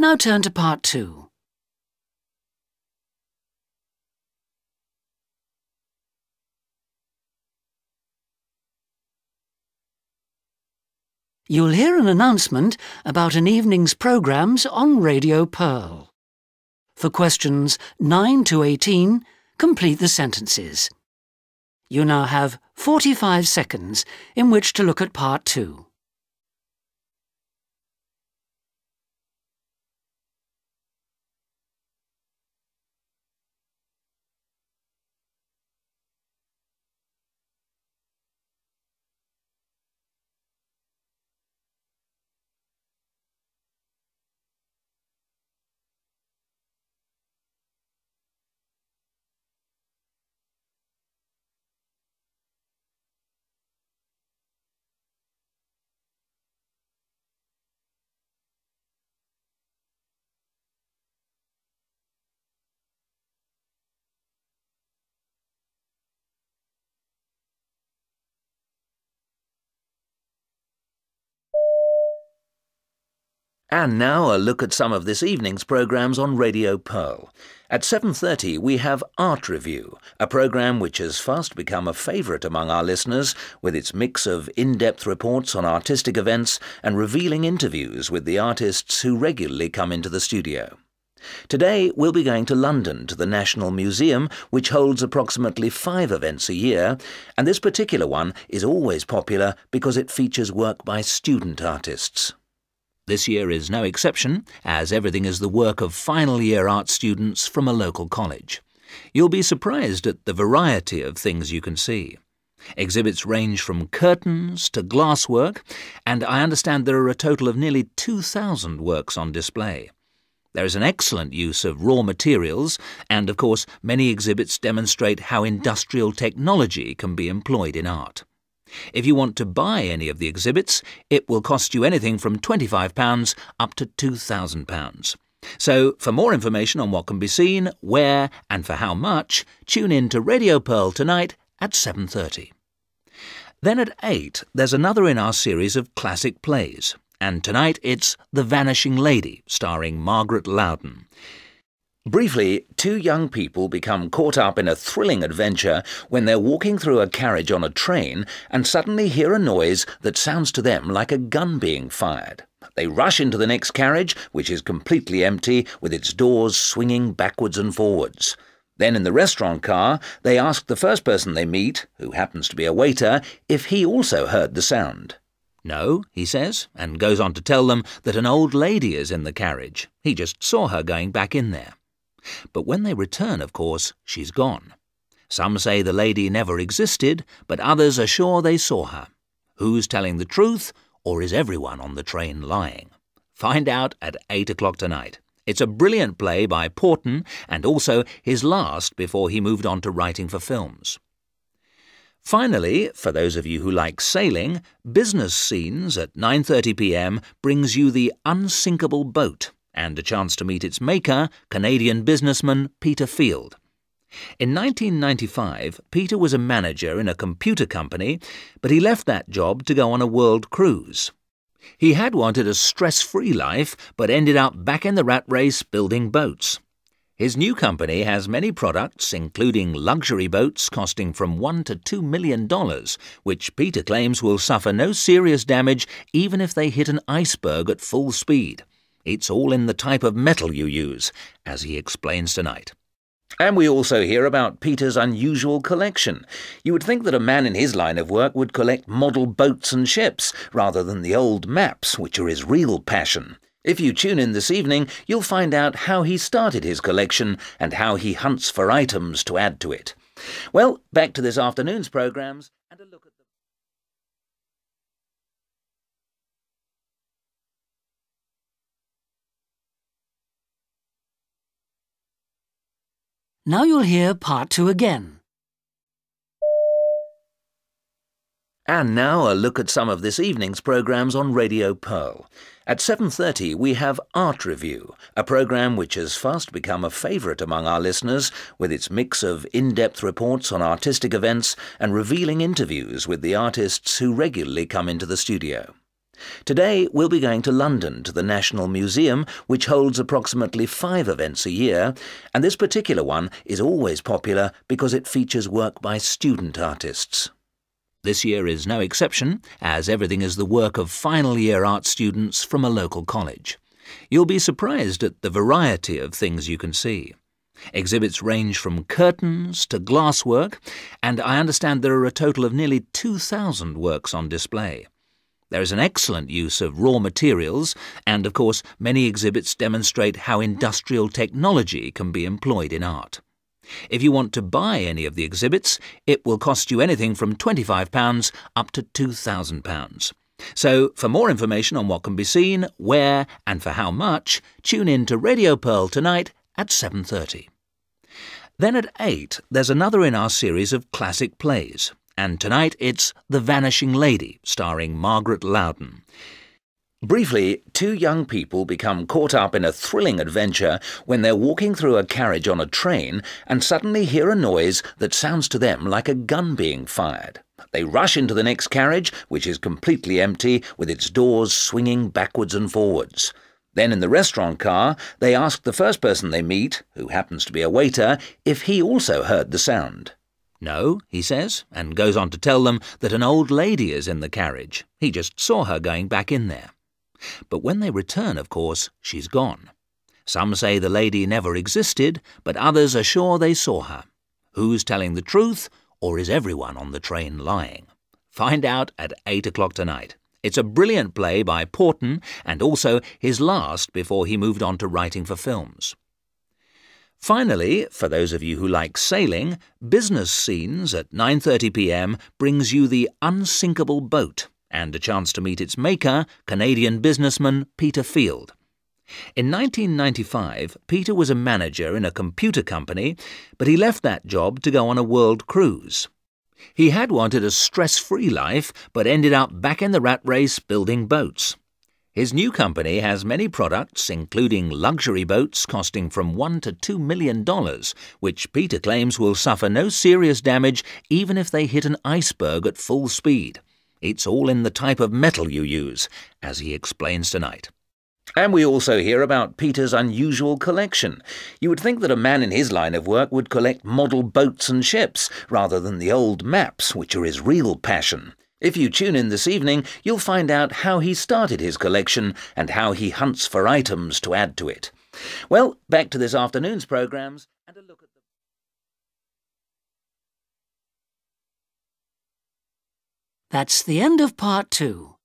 Now turn to part two. You'll hear an announcement about an evening's programmes on Radio Pearl. For questions 9 to 18, complete the sentences. You now have 45 seconds in which to look at part 2. And now a look at some of this evening's programmes on Radio Pearl. At 7.30 we have Art Review, a programme which has fast become a favourite among our listeners with its mix of in-depth reports on artistic events and revealing interviews with the artists who regularly come into the studio. Today we'll be going to London to the National Museum, which holds approximately five events a year, and this particular one is always popular because it features work by student artists. This year is no exception, as everything is the work of final year art students from a local college. You'll be surprised at the variety of things you can see. Exhibits range from curtains to glasswork, and I understand there are a total of nearly 2,000 works on display. There is an excellent use of raw materials, and of course, many exhibits demonstrate how industrial technology can be employed in art. If you want to buy any of the exhibits, it will cost you anything from £25 up to £2,000. So, for more information on what can be seen, where, and for how much, tune in to Radio Pearl tonight at 7:30. Then at 8, there's another in our series of classic plays, and tonight it's The Vanishing Lady, starring Margaret Loudon. Briefly, two young people become caught up in a thrilling adventure when they're walking through a carriage on a train and suddenly hear a noise that sounds to them like a gun being fired. They rush into the next carriage, which is completely empty, with its doors swinging backwards and forwards. Then in the restaurant car, they ask the first person they meet, who happens to be a waiter, if he also heard the sound. No, he says, and goes on to tell them that an old lady is in the carriage. He just saw her going back in there. But when they return, of course, she's gone. Some say the lady never existed, but others are sure they saw her. Who's telling the truth, or is everyone on the train lying? Find out at 8 o'clock tonight. It's a brilliant play by Porton and also his last before he moved on to writing for films. Finally, for those of you who like sailing, Business Scenes at 9:30 p.m. brings you The Unsinkable Boat and a chance to meet its maker, Canadian businessman Peter Field. In 1995, Peter was a manager in a computer company, but he left that job to go on a world cruise. He had wanted a stress free life, but ended up back in the rat race building boats. His new company has many products, including luxury boats costing from one to two million dollars, which Peter claims will suffer no serious damage even if they hit an iceberg at full speed. It's all in the type of metal you use, as he explains tonight. And we also hear about Peter's unusual collection. You would think that a man in his line of work would collect model boats and ships, rather than the old maps, which are his real passion. If you tune in this evening, you'll find out how he started his collection and how he hunts for items to add to it. Well, back to this afternoon's programmes and a look at Now you'll hear part two again. And now a look at some of this evening's programmes on Radio Pearl. At 7.30 we have Art Review, a programme which has fast become a favourite among our listeners with its mix of in-depth reports on artistic events and revealing interviews with the artists who regularly come into the studio. Today we'll be going to London to the National Museum, which holds approximately five events a year, and this particular one is always popular because it features work by student artists. This year is no exception, as everything is the work of final year art students from a local college. You'll be surprised at the variety of things you can see. Exhibits range from curtains to glasswork, and I understand there are a total of nearly 2,000 works on display. There is an excellent use of raw materials, and of course, many exhibits demonstrate how industrial technology can be employed in art. If you want to buy any of the exhibits, it will cost you anything from £25 up to £2,000. So, for more information on what can be seen, where, and for how much, tune in to Radio Pearl tonight at 7:30. Then at 8, there's another in our series of classic plays and tonight it's The Vanishing Lady, starring Margaret Loudon. Briefly, two young people become caught up in a thrilling adventure when they're walking through a carriage on a train and suddenly hear a noise that sounds to them like a gun being fired. They rush into the next carriage, which is completely empty, with its doors swinging backwards and forwards. Then in the restaurant car, they ask the first person they meet, who happens to be a waiter, if he also heard the sound. No, he says, and goes on to tell them that an old lady is in the carriage. He just saw her going back in there. But when they return, of course, she's gone. Some say the lady never existed, but others are sure they saw her. Who's telling the truth, or is everyone on the train lying? Find out at 8 o'clock tonight. It's a brilliant play by Porton, and also his last before he moved on to writing for films. Finally, for those of you who like sailing, Business Scenes at 9:30 p.m. brings you The Unsinkable Boat and a chance to meet its maker, Canadian businessman Peter Field. In 1995, Peter was a manager in a computer company, but he left that job to go on a world cruise. He had wanted a stress-free life, but ended up back in the rat race building boats. His new company has many products, including luxury boats costing from one to two million dollars, which Peter claims will suffer no serious damage even if they hit an iceberg at full speed. It's all in the type of metal you use, as he explains tonight. And we also hear about Peter's unusual collection. You would think that a man in his line of work would collect model boats and ships, rather than the old maps, which are his real passion. If you tune in this evening, you'll find out how he started his collection and how he hunts for items to add to it. Well, back to this afternoon's programmes and a look at the. That's the end of part two.